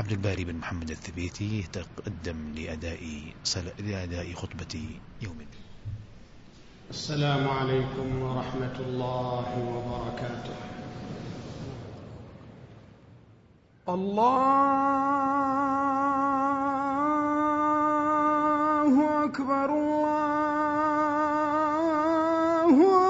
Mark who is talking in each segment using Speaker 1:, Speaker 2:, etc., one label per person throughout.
Speaker 1: عبد الباري بن محمد الثبيتي يتقدم لأداء, لأداء خطبة يوم. الدين
Speaker 2: السلام عليكم ورحمة الله وبركاته. الله أكبر الله أكبر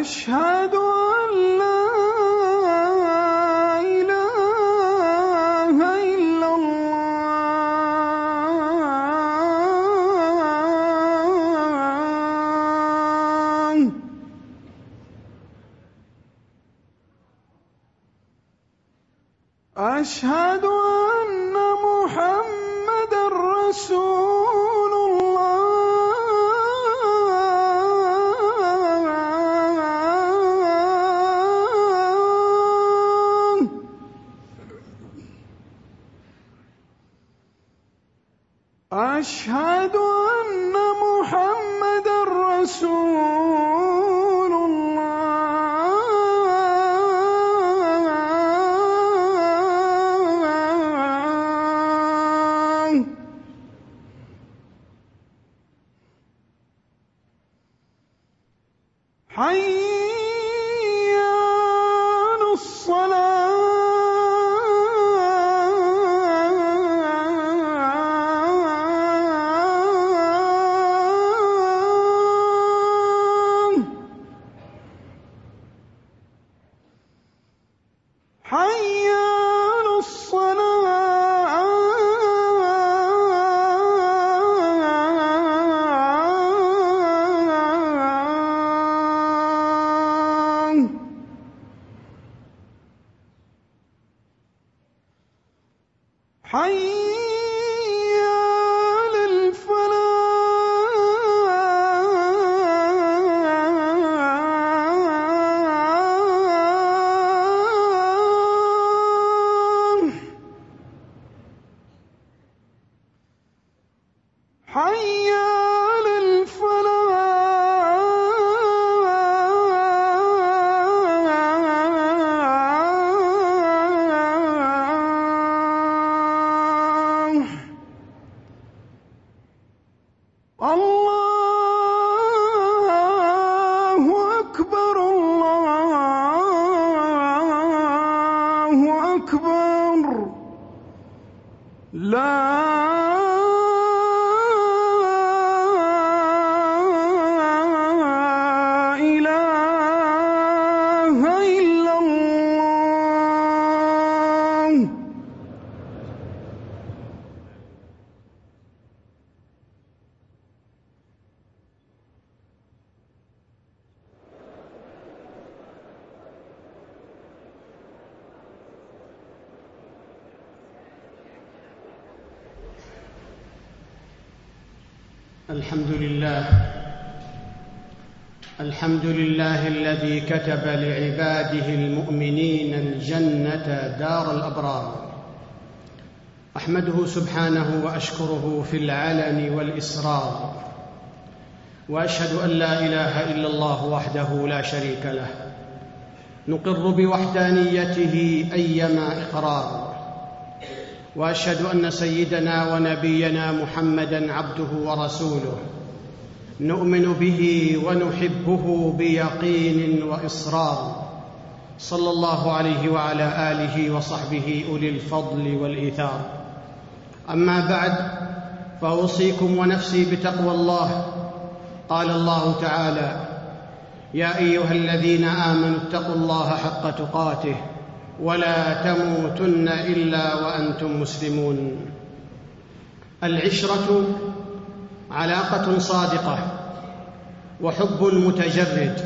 Speaker 2: أشهد أن لا إله إلا الله. أشهد أشهد حي
Speaker 3: الحمد لله. الحمد لله الذي كتب لعباده المؤمنين الجنة دار الأبرار. أحمده سبحانه وأشكره في العلن والإسرار. وأشهد أن لا إله إلا الله وحده لا شريك له. نقر بوحدانيته أيما إقرار. وأشهد أن سيدنا ونبينا محمدا عبده ورسوله. نؤمن به ونحبه بيقين وإصرار. صلى الله عليه وعلى آله وصحبه أولي الفضل والإيثار. أما بعد فأوصيكم ونفسي بتقوى الله. قال الله تعالى يا أيها الذين آمنوا اتقوا الله حق تقاته. ولا تموتن إلا وأنتم مسلمون. العشرة علاقة صادقة وحب متجرد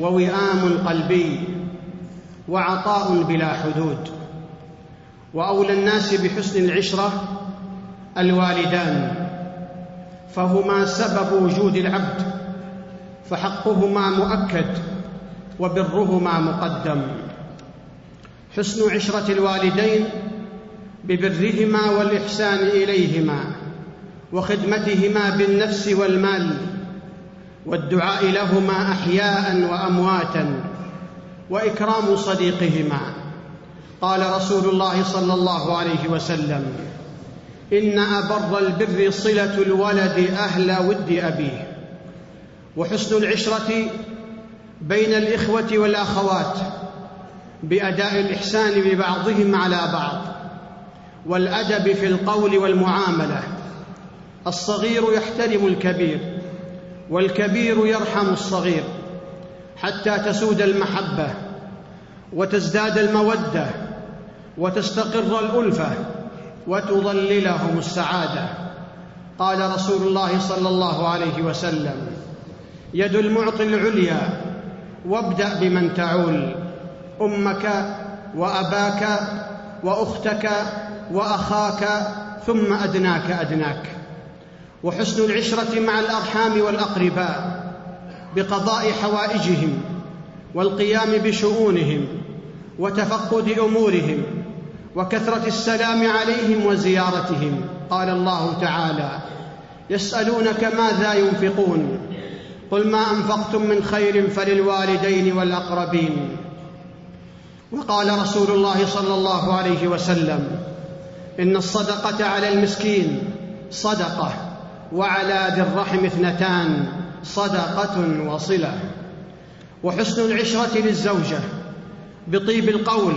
Speaker 3: ووئام قلبي وعطاء بلا حدود. وأولى الناس بحسن العشرة الوالدان فهما سبب وجود العبد فحقهما مؤكد وبرهما مقدم. حسن عشرة الوالدين ببرهما والإحسان إليهما وخدمتهما بالنفس والمال والدعاء لهما أحياء وأمواتا وإكرام صديقهما. قال رسول الله صلى الله عليه وسلم إن أبر البر صلة الولد أهل ود أبيه. وحسن العشرة بين الإخوة والأخوات بأداء الإحسان ببعضهم على بعض والأدب في القول والمعاملة. الصغير يحترم الكبير والكبير يرحم الصغير حتى تسود المحبة وتزداد المودة وتستقر الألفة وتظللهم السعادة. قال رسول الله صلى الله عليه وسلم يد المعطي العليا وابدأ بمن تعول. أمك وأباك وأختك وأخاك ثم أدناك أدناك. وحسن العشرة مع الأرحام والأقرباء بقضاء حوائجهم والقيام بشؤونهم وتفقد أمورهم وكثرة السلام عليهم وزيارتهم. قال الله تعالى يسألونك ماذا ينفقون؟ قل ما أنفقتم من خير فللوالدين والأقربين. وقال رسول الله صلى الله عليه وسلم إن الصدقة على المسكين صدقة وعلى ذي الرحم اثنتان صدقة وصلة. وحسن العشرة للزوجة بطيب القول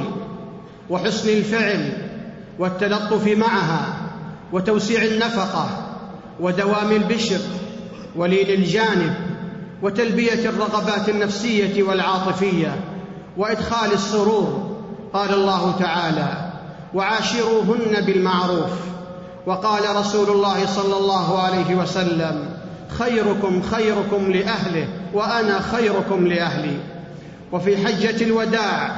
Speaker 3: وحسن الفعل والتلطف معها وتوسيع النفقة ودوام البشر ولين الجانب وتلبية الرغبات النفسية والعاطفية. وإدخال السرور قال الله تعالى وعاشروهن بالمعروف وقال رسول الله صلى الله عليه وسلم خيركم خيركم لأهله وأنا خيركم لأهلي وفي حجة الوداع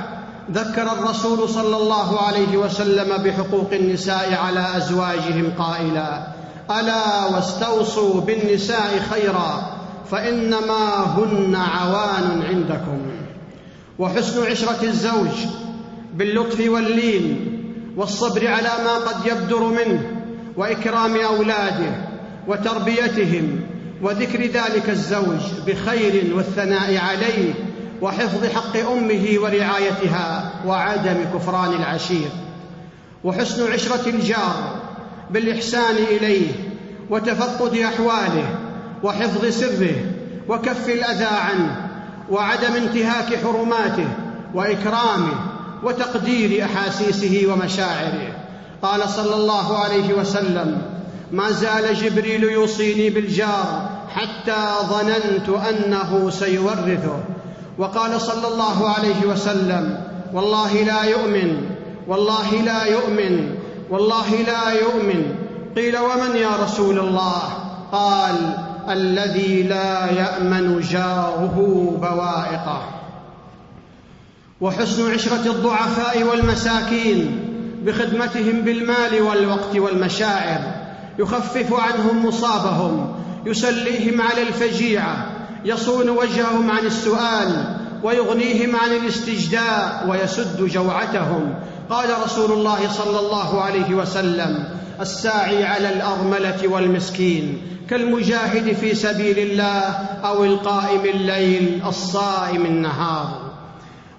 Speaker 3: ذكر الرسول صلى الله عليه وسلم بحقوق النساء على أزواجهم قائلا ألا واستوصوا بالنساء خيرا فإنما هن عوان عندكم وحسن عشرة الزوج باللطف واللين والصبر على ما قد يبدر منه وإكرام أولاده وتربيتهم وذكر ذلك الزوج بخير والثناء عليه وحفظ حق أمه ورعايتها وعدم كفران العشير وحسن عشرة الجار بالإحسان إليه وتفقد أحواله وحفظ سره وكف الأذى عنه وعدم انتهاك حرماته وإكرامه وتقدير أحاسيسه ومشاعره. قال صلى الله عليه وسلم ما زال جبريل يوصيني بالجار حتى ظننت أنه سيورثه. وقال صلى الله عليه وسلم والله لا يؤمن والله لا يؤمن والله لا يؤمن. قيل ومن يا رسول الله؟ قال الذي لا يأمن جاره بوائقه. وحسن عشرة الضعفاء والمساكين بخدمتهم بالمال والوقت والمشاعر يخفف عنهم مصابهم يسليهم على الفجيعة يصون وجههم عن السؤال ويغنيهم عن الاستجداء ويسد جوعتهم. قال رسول الله صلى الله عليه وسلم الساعي على الأرملة والمسكين. كالمجاهد في سبيل الله أو القائم الليل الصائم النهار.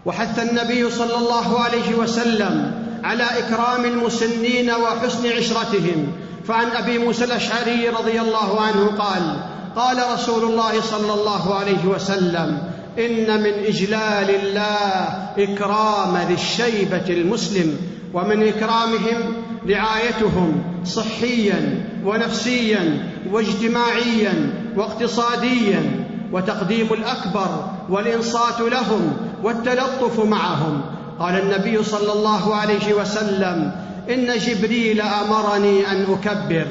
Speaker 3: وحث النبي صلى الله عليه وسلم على إكرام المسنين وحسن عشرتهم. فعن أبي موسى الأشعري رضي الله عنه قال قال رسول الله صلى الله عليه وسلم إن من إجلال الله إكرام ذي الشيبة المسلم ومن إكرامهم رعايتهم صحيا ونفسيا واجتماعيا واقتصاديا وتقديم الأكبر والإنصات لهم والتلطف معهم. قال النبي صلى الله عليه وسلم إن جبريل أمرني أن أكبر.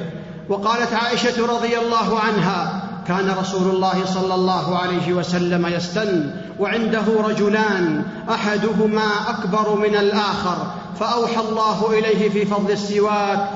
Speaker 3: وقالت عائشة رضي الله عنها كان رسول الله صلى الله عليه وسلم يستن وعنده رجلان أحدهما أكبر من الآخر فأوحى الله إليه في فضل السواك